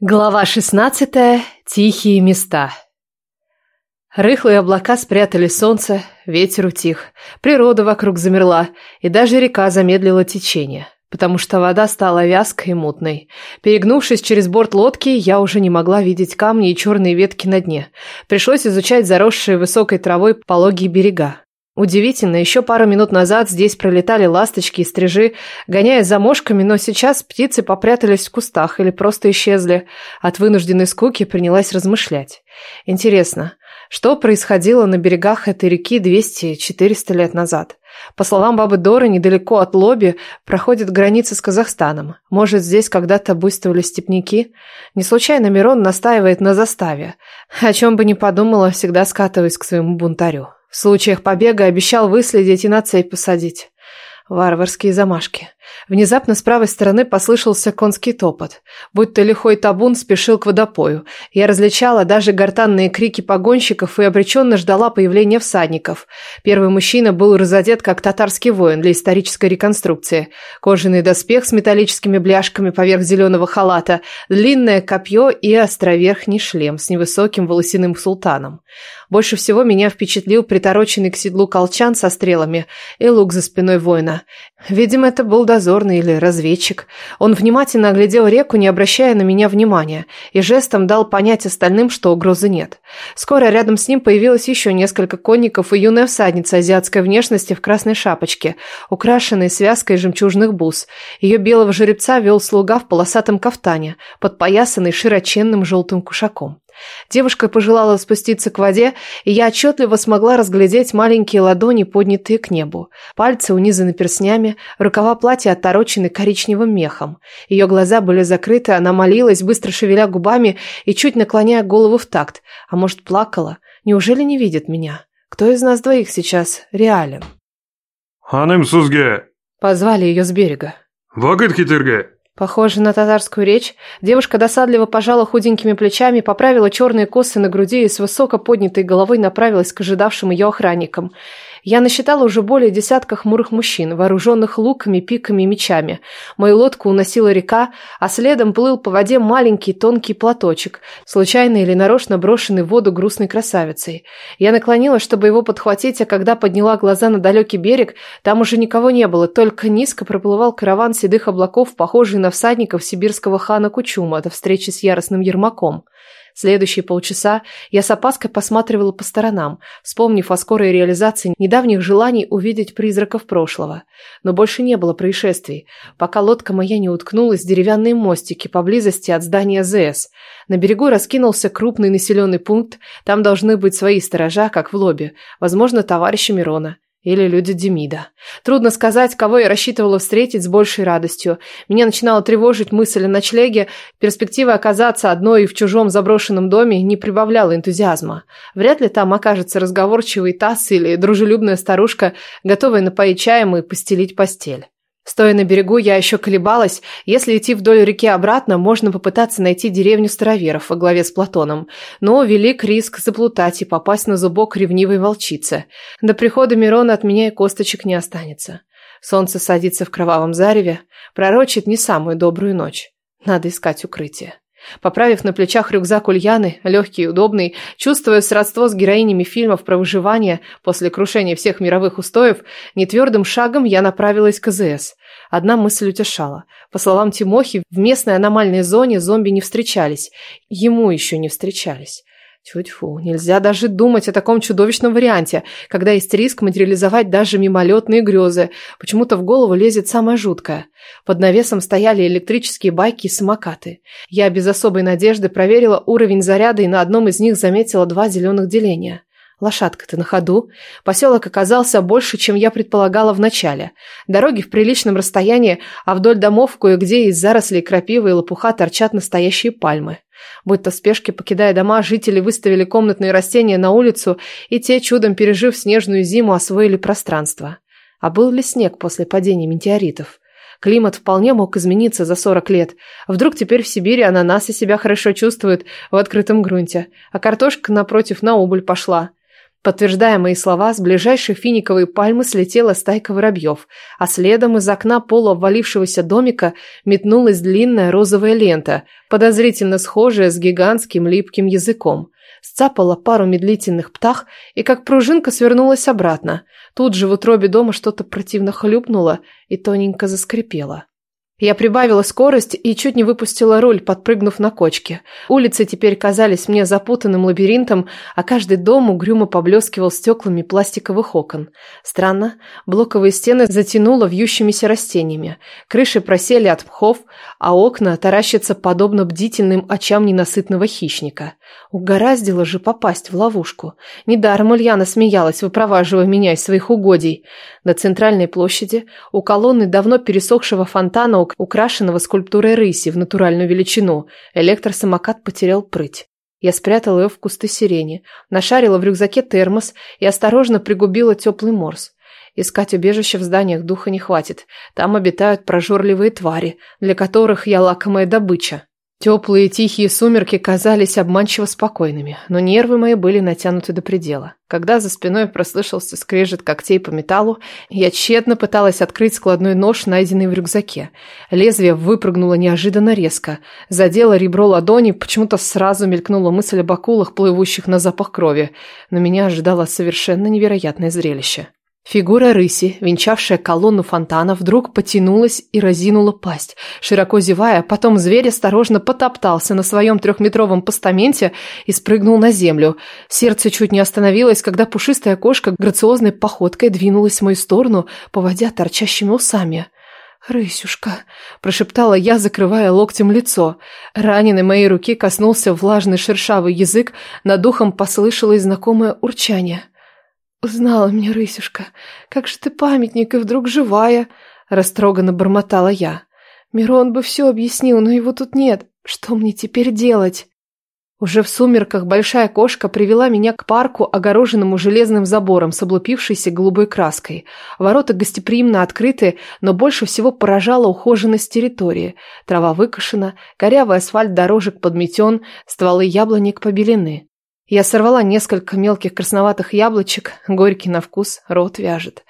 Глава 16. Тихие места. Рыхлые облака спрятали солнце, ветер утих, природа вокруг замерла, и даже река замедлила течение, потому что вода стала вязкой и мутной. Перегнувшись через борт лодки, я уже не могла видеть камни и черные ветки на дне. Пришлось изучать заросшие высокой травой пологие берега. Удивительно, еще пару минут назад здесь пролетали ласточки и стрижи, гоняя за мошками, но сейчас птицы попрятались в кустах или просто исчезли. От вынужденной скуки принялась размышлять. Интересно, что происходило на берегах этой реки 200-400 лет назад? По словам бабы Доры, недалеко от Лоби проходит граница с Казахстаном. Может, здесь когда-то буйствовали степняки? Не случайно Мирон настаивает на заставе. О чем бы ни подумала, всегда скатываясь к своему бунтарю. В случаях побега обещал выследить и на цепь посадить. Варварские замашки. Внезапно с правой стороны послышался конский топот. Будто лихой табун спешил к водопою. Я различала даже гортанные крики погонщиков и обреченно ждала появления всадников. Первый мужчина был разодет как татарский воин для исторической реконструкции. Кожаный доспех с металлическими бляшками поверх зеленого халата, длинное копье и островерхний шлем с невысоким волосяным султаном. Больше всего меня впечатлил притороченный к седлу колчан со стрелами и лук за спиной воина. Видимо, это был даже дозорный или разведчик. Он внимательно оглядел реку, не обращая на меня внимания, и жестом дал понять остальным, что угрозы нет. Скоро рядом с ним появилось еще несколько конников и юная всадница азиатской внешности в красной шапочке, украшенной связкой жемчужных бус. Ее белого жеребца вел слуга в полосатом кафтане, подпоясанный широченным желтым кушаком. Девушка пожелала спуститься к воде, и я отчетливо смогла разглядеть маленькие ладони, поднятые к небу, пальцы унизаны перстнями, рукава платья оторочены коричневым мехом. Ее глаза были закрыты, она молилась, быстро шевеля губами и чуть наклоняя голову в такт. А может, плакала? Неужели не видит меня? Кто из нас двоих сейчас реален? «Ханым Сузге!» Позвали ее с берега. «Вагыт Китырге!» Похоже на татарскую речь, девушка досадливо пожала худенькими плечами, поправила черные косы на груди и с высоко поднятой головой направилась к ожидавшим ее охранникам. Я насчитала уже более десятка хмурых мужчин, вооруженных луками, пиками и мечами. Мою лодку уносила река, а следом плыл по воде маленький тонкий платочек, случайно или нарочно брошенный в воду грустной красавицей. Я наклонилась, чтобы его подхватить, а когда подняла глаза на далекий берег, там уже никого не было, только низко проплывал караван седых облаков, похожий на всадников сибирского хана Кучума до встречи с яростным Ермаком. Следующие полчаса я с опаской посматривала по сторонам, вспомнив о скорой реализации недавних желаний увидеть призраков прошлого. Но больше не было происшествий, пока лодка моя не уткнулась в деревянные мостики поблизости от здания ЗС. На берегу раскинулся крупный населенный пункт, там должны быть свои сторожа, как в лобби, возможно, товарищи Мирона или люди Демида. Трудно сказать, кого я рассчитывала встретить с большей радостью. Меня начинала тревожить мысль о ночлеге, перспектива оказаться одной в чужом заброшенном доме не прибавляла энтузиазма. Вряд ли там окажется разговорчивый тасс или дружелюбная старушка, готовая напоить чаем и постелить постель. Стоя на берегу, я еще колебалась. Если идти вдоль реки обратно, можно попытаться найти деревню староверов во главе с Платоном. Но велик риск заплутать и попасть на зубок ревнивой волчицы. До прихода Мирона от меня и косточек не останется. Солнце садится в кровавом зареве, пророчит не самую добрую ночь. Надо искать укрытие. Поправив на плечах рюкзак Ульяны, легкий и удобный, чувствуя сродство с героинями фильмов про выживание после крушения всех мировых устоев, нетвердым шагом я направилась к ЗС. Одна мысль утешала. По словам Тимохи, в местной аномальной зоне зомби не встречались. Ему еще не встречались. Тьфу, нельзя даже думать о таком чудовищном варианте, когда есть риск материализовать даже мимолетные грезы. Почему-то в голову лезет самое жуткое. Под навесом стояли электрические байки и самокаты. Я без особой надежды проверила уровень заряда и на одном из них заметила два зеленых деления. Лошадка-то на ходу. Поселок оказался больше, чем я предполагала вначале. Дороги в приличном расстоянии, а вдоль домов кое-где из зарослей крапивы и лопуха торчат настоящие пальмы. Будто в спешке покидая дома, жители выставили комнатные растения на улицу, и те, чудом пережив снежную зиму, освоили пространство. А был ли снег после падения метеоритов? Климат вполне мог измениться за 40 лет. Вдруг теперь в Сибири ананасы себя хорошо чувствуют в открытом грунте, а картошка напротив на убыль пошла. Подтверждая мои слова, с ближайшей финиковой пальмы слетела стайка воробьев, а следом из окна пола обвалившегося домика метнулась длинная розовая лента, подозрительно схожая с гигантским липким языком. Сцапала пару медлительных птах и как пружинка свернулась обратно. Тут же в утробе дома что-то противно хлюпнуло и тоненько заскрипело. Я прибавила скорость и чуть не выпустила руль, подпрыгнув на кочке. Улицы теперь казались мне запутанным лабиринтом, а каждый дом угрюмо поблескивал стеклами пластиковых окон. Странно, блоковые стены затянуло вьющимися растениями, крыши просели от пхов, а окна таращатся подобно бдительным очам ненасытного хищника. Угораздило же попасть в ловушку. Недаром Ульяна смеялась, выпроваживая меня из своих угодий. На центральной площади, у колонны давно пересохшего фонтана потолок украшенного скульптурой рыси в натуральную величину. Электросамокат потерял прыть. Я спрятала ее в кусты сирени, нашарила в рюкзаке термос и осторожно пригубила теплый морс. Искать убежище в зданиях духа не хватит. Там обитают прожорливые твари, для которых я лакомая добыча. Теплые тихие сумерки казались обманчиво спокойными, но нервы мои были натянуты до предела. Когда за спиной прослышался скрежет когтей по металлу, я тщетно пыталась открыть складной нож, найденный в рюкзаке. Лезвие выпрыгнуло неожиданно резко, задело ребро ладони, почему-то сразу мелькнула мысль об акулах, плывущих на запах крови. Но меня ожидало совершенно невероятное зрелище. Фигура рыси, венчавшая колонну фонтана, вдруг потянулась и разинула пасть. Широко зевая, потом зверь осторожно потоптался на своем трехметровом постаменте и спрыгнул на землю. Сердце чуть не остановилось, когда пушистая кошка грациозной походкой двинулась в мою сторону, поводя торчащими усами. «Рысюшка!» – прошептала я, закрывая локтем лицо. Раненой моей руки коснулся влажный шершавый язык, над ухом послышалось знакомое урчание – Узнала мне Рысюшка, как же ты памятник и вдруг живая, растроганно бормотала я. Мирон бы все объяснил, но его тут нет. Что мне теперь делать? Уже в сумерках большая кошка привела меня к парку, огороженному железным забором с облупившейся голубой краской. Ворота гостеприимно открыты, но больше всего поражала ухоженность территории. Трава выкошена, корявый асфальт дорожек подметен, стволы яблонек побелены. Я сорвала несколько мелких красноватых яблочек, горький на вкус, рот вяжет.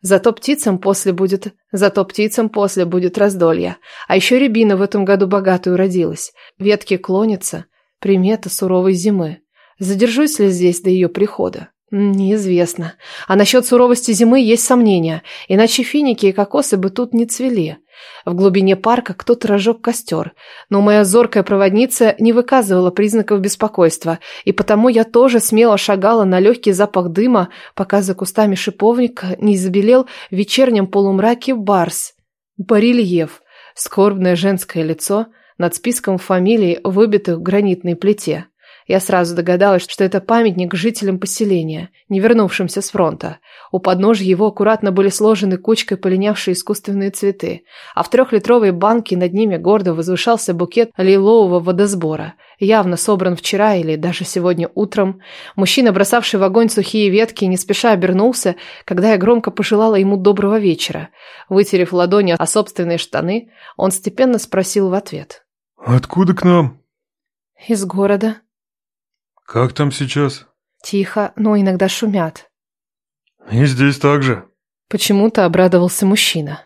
Зато птицам после будет, зато птицам после будет раздолье. А еще рябина в этом году богатую родилась. Ветки клонятся, примета суровой зимы. Задержусь ли здесь до ее прихода? Неизвестно. А насчет суровости зимы есть сомнения, иначе финики и кокосы бы тут не цвели. В глубине парка кто-то разжег костер, но моя зоркая проводница не выказывала признаков беспокойства, и потому я тоже смело шагала на легкий запах дыма, пока за кустами шиповника не забелел в вечернем полумраке барс. Барельеф, скорбное женское лицо над списком фамилий, выбитых в гранитной плите. Я сразу догадалась, что это памятник жителям поселения, не вернувшимся с фронта. У подножья его аккуратно были сложены кучкой полинявшие искусственные цветы, а в трехлитровой банке над ними гордо возвышался букет лилового водосбора, явно собран вчера или даже сегодня утром. Мужчина, бросавший в огонь сухие ветки, не спеша обернулся, когда я громко пожелала ему доброго вечера. Вытерев ладони о собственные штаны, он степенно спросил в ответ. «Откуда к нам?» «Из города», как там сейчас? Тихо, но иногда шумят. И здесь так же. Почему-то обрадовался мужчина.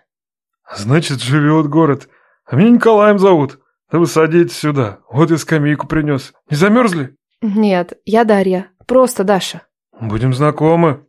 Значит, живет город. А меня Николаем зовут. Да вы садитесь сюда. Вот и скамейку принес. Не замерзли? Нет, я Дарья. Просто Даша. Будем знакомы.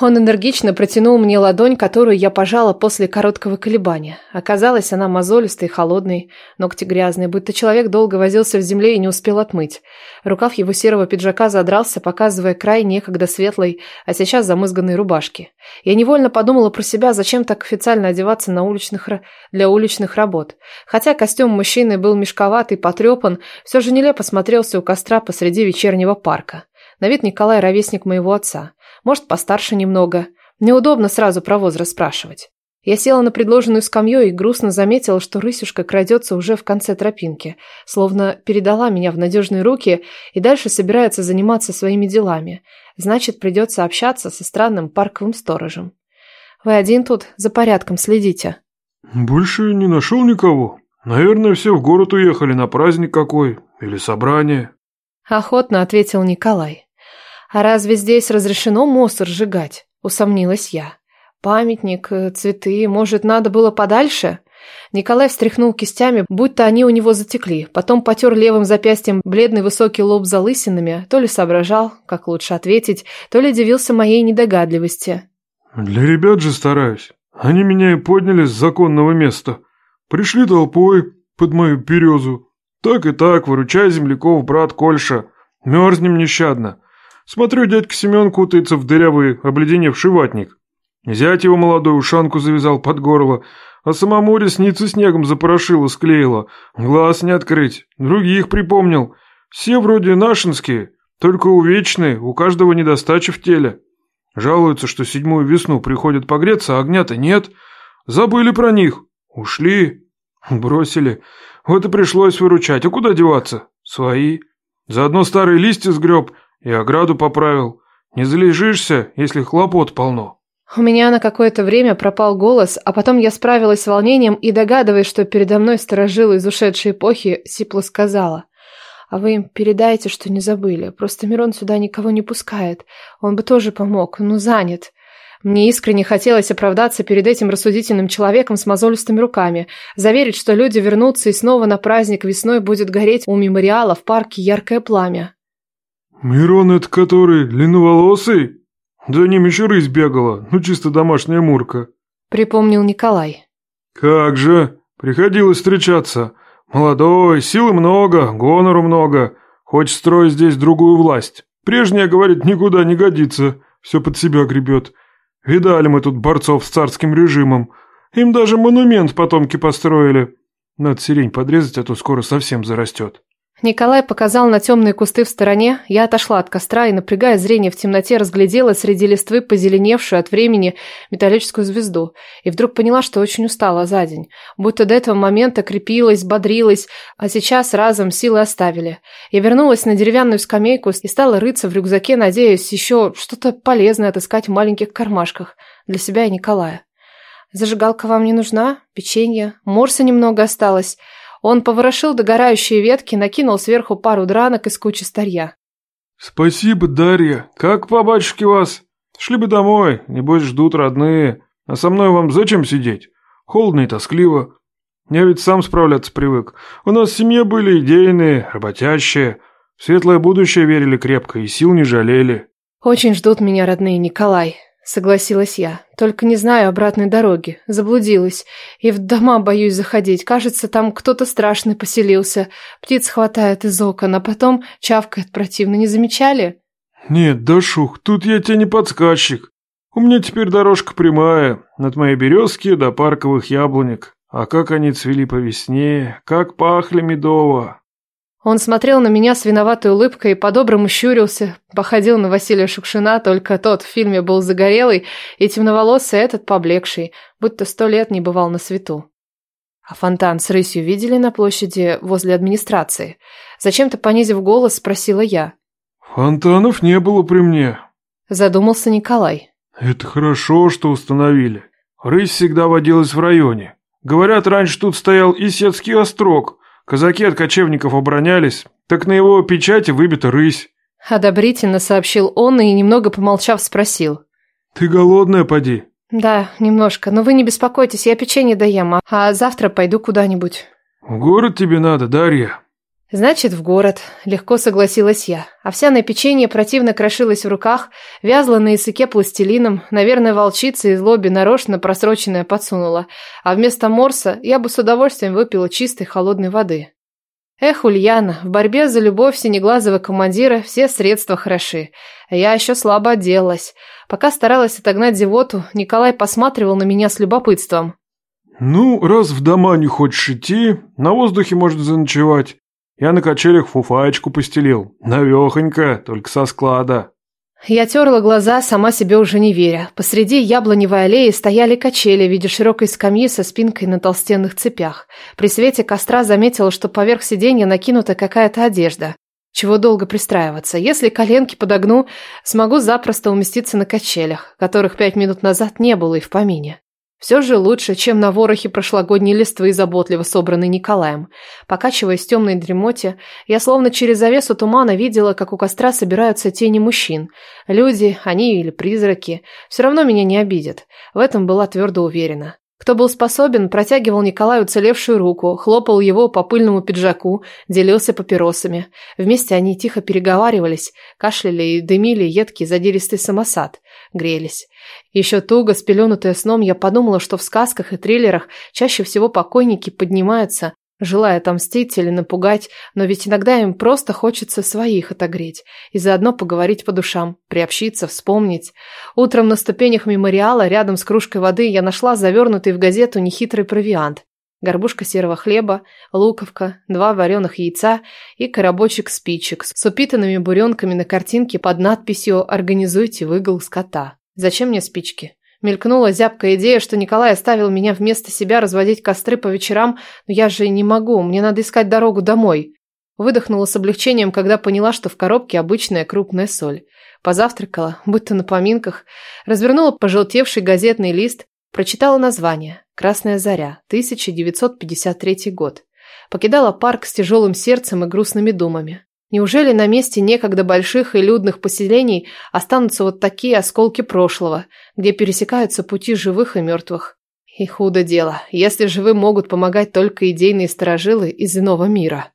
Он энергично протянул мне ладонь, которую я пожала после короткого колебания. Оказалось, она мозолистой, холодная, ногти грязные, будто человек долго возился в земле и не успел отмыть. Рукав его серого пиджака задрался, показывая край некогда светлой, а сейчас замызганной рубашки. Я невольно подумала про себя, зачем так официально одеваться на уличных, для уличных работ. Хотя костюм мужчины был мешковатый, потрепан, все же нелепо смотрелся у костра посреди вечернего парка. На вид Николай – ровесник моего отца может, постарше немного. Неудобно сразу про возраст спрашивать. Я села на предложенную скамью и грустно заметила, что рысюшка крадется уже в конце тропинки, словно передала меня в надежные руки и дальше собирается заниматься своими делами. Значит, придется общаться со странным парковым сторожем. Вы один тут за порядком следите. Больше не нашел никого. Наверное, все в город уехали на праздник какой или собрание. Охотно ответил Николай. А разве здесь разрешено мусор сжигать? Усомнилась я. Памятник, э, цветы, может, надо было подальше? Николай встряхнул кистями, будто они у него затекли, потом потер левым запястьем бледный высокий лоб за лысинами, то ли соображал, как лучше ответить, то ли удивился моей недогадливости. «Для ребят же стараюсь. Они меня и подняли с законного места. Пришли толпой под мою березу. Так и так, выручай земляков, брат Кольша. Мерзнем нещадно. Смотрю, дядька Семен кутается в дырявый обледеневший ватник. Зять его молодую ушанку завязал под горло, а сама море снится снегом запорошило, склеило. Глаз не открыть, других припомнил. Все вроде нашинские, только увечные, у каждого недостача в теле. Жалуются, что седьмую весну приходят погреться, а огня-то нет. Забыли про них. Ушли. Бросили. Вот и пришлось выручать. А куда деваться? Свои. Заодно старые листья сгреб, и ограду поправил. Не залежишься, если хлопот полно». У меня на какое-то время пропал голос, а потом я справилась с волнением и, догадываясь, что передо мной сторожил из ушедшей эпохи, Сипла сказала. «А вы им передайте, что не забыли. Просто Мирон сюда никого не пускает. Он бы тоже помог, но занят». Мне искренне хотелось оправдаться перед этим рассудительным человеком с мозолистыми руками, заверить, что люди вернутся и снова на праздник весной будет гореть у мемориала в парке яркое пламя. Мирон — это который длинноволосый? Да не, еще рысь бегала, ну чисто домашняя мурка. Припомнил Николай. Как же, приходилось встречаться. Молодой, силы много, гонору много. Хочет строить здесь другую власть. Прежняя, говорит, никуда не годится, все под себя гребет. Видали мы тут борцов с царским режимом. Им даже монумент потомки построили. Надо сирень подрезать, а то скоро совсем зарастет. Николай показал на темные кусты в стороне. Я отошла от костра и, напрягая зрение в темноте, разглядела среди листвы позеленевшую от времени металлическую звезду. И вдруг поняла, что очень устала за день. Будто до этого момента крепилась, бодрилась, а сейчас разом силы оставили. Я вернулась на деревянную скамейку и стала рыться в рюкзаке, надеясь еще что-то полезное отыскать в маленьких кармашках для себя и Николая. «Зажигалка вам не нужна? Печенье? Морса немного осталось?» Он поворошил догорающие ветки, накинул сверху пару дранок из кучи старья. «Спасибо, Дарья. Как по батюшке вас? Шли бы домой, небось ждут родные. А со мной вам зачем сидеть? Холодно и тоскливо. Я ведь сам справляться привык. У нас в семье были идейные, работящие. В светлое будущее верили крепко и сил не жалели». «Очень ждут меня родные, Николай», Согласилась я. Только не знаю обратной дороги. Заблудилась. И в дома боюсь заходить. Кажется, там кто-то страшный поселился. Птиц хватает из окон, а потом чавкает противно. Не замечали? Нет, Дашух, тут я тебе не подсказчик. У меня теперь дорожка прямая. От моей березки до парковых яблонек. А как они цвели по весне, как пахли медово. Он смотрел на меня с виноватой улыбкой и по-доброму щурился, походил на Василия Шукшина, только тот в фильме был загорелый и темноволосый, а этот поблекший, будто сто лет не бывал на свету. А фонтан с рысью видели на площади возле администрации? Зачем-то, понизив голос, спросила я. «Фонтанов не было при мне», – задумался Николай. «Это хорошо, что установили. Рысь всегда водилась в районе. Говорят, раньше тут стоял Исетский острог, Казаки от кочевников оборонялись, так на его печати выбита рысь. Одобрительно сообщил он и, немного помолчав, спросил. Ты голодная, поди? Да, немножко, но вы не беспокойтесь, я печенье доем, а завтра пойду куда-нибудь. В город тебе надо, Дарья. Значит, в город, легко согласилась я. Овсяное печенье противно крошилось в руках, вязло на языке пластилином, наверное, волчица из лоби нарочно просроченная подсунула, а вместо морса я бы с удовольствием выпила чистой холодной воды. Эх, Ульяна, в борьбе за любовь синеглазого командира все средства хороши. Я еще слабо отделалась. Пока старалась отогнать зевоту, Николай посматривал на меня с любопытством. «Ну, раз в дома не хочешь идти, на воздухе можно заночевать. Я на качелях фуфаечку постелил. Навехонько, только со склада. Я терла глаза, сама себе уже не веря. Посреди яблоневой аллеи стояли качели в виде широкой скамьи со спинкой на толстенных цепях. При свете костра заметила, что поверх сиденья накинута какая-то одежда. Чего долго пристраиваться? Если коленки подогну, смогу запросто уместиться на качелях, которых пять минут назад не было и в помине. Все же лучше, чем на ворохе прошлогодней листвы, заботливо собранной Николаем. Покачиваясь в темной дремоте, я словно через завесу тумана видела, как у костра собираются тени мужчин. Люди, они или призраки, все равно меня не обидят. В этом была твердо уверена. Кто был способен, протягивал Николаю целевшую руку, хлопал его по пыльному пиджаку, делился папиросами. Вместе они тихо переговаривались, кашляли и дымили едкий задиристый самосад грелись. Еще туго спеленутая сном, я подумала, что в сказках и триллерах чаще всего покойники поднимаются, желая отомстить или напугать, но ведь иногда им просто хочется своих отогреть и заодно поговорить по душам, приобщиться, вспомнить. Утром на ступенях мемориала рядом с кружкой воды я нашла завернутый в газету нехитрый провиант горбушка серого хлеба, луковка, два вареных яйца и коробочек спичек с упитанными буренками на картинке под надписью «Организуйте выгул скота». «Зачем мне спички?» Мелькнула зябкая идея, что Николай оставил меня вместо себя разводить костры по вечерам, но я же не могу, мне надо искать дорогу домой. Выдохнула с облегчением, когда поняла, что в коробке обычная крупная соль. Позавтракала, будто на поминках, развернула пожелтевший газетный лист, Прочитала название «Красная заря», 1953 год. Покидала парк с тяжелым сердцем и грустными думами. Неужели на месте некогда больших и людных поселений останутся вот такие осколки прошлого, где пересекаются пути живых и мертвых? И худо дело, если живым могут помогать только идейные сторожилы из иного мира.